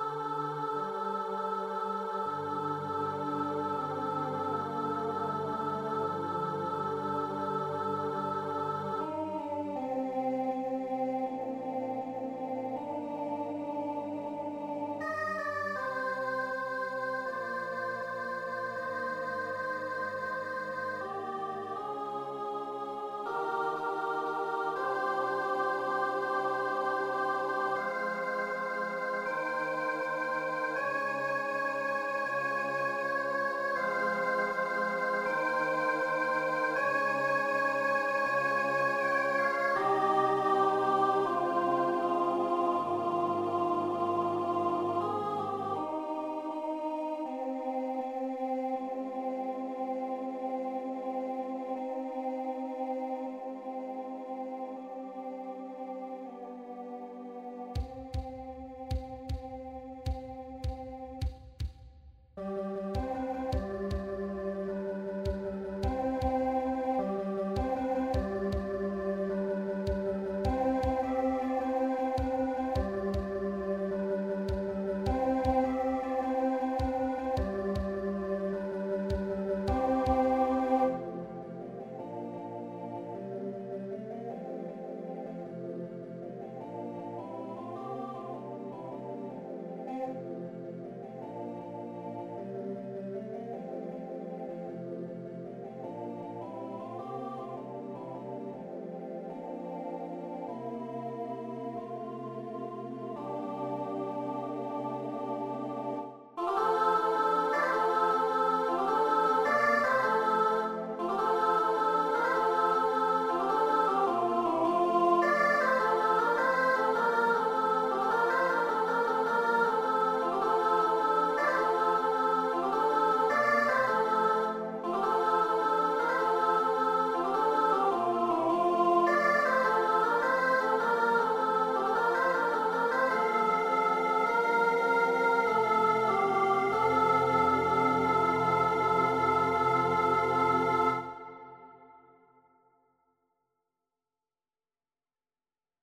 Bye.